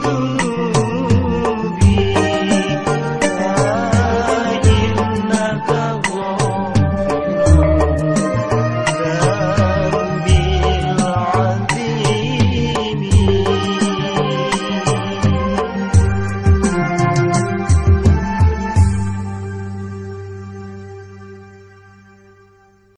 Oh.